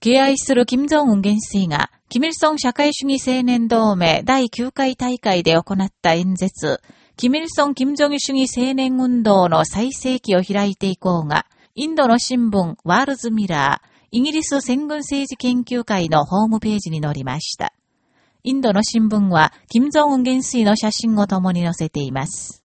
敬愛する金正恩元帥が、キミルソン社会主義青年同盟第9回大会で行った演説、キミルソン・キム・ジ主義青年運動の最盛期を開いていこうが、インドの新聞、ワールズ・ミラー、イギリス戦軍政治研究会のホームページに載りました。インドの新聞は、金正恩元帥の写真を共に載せています。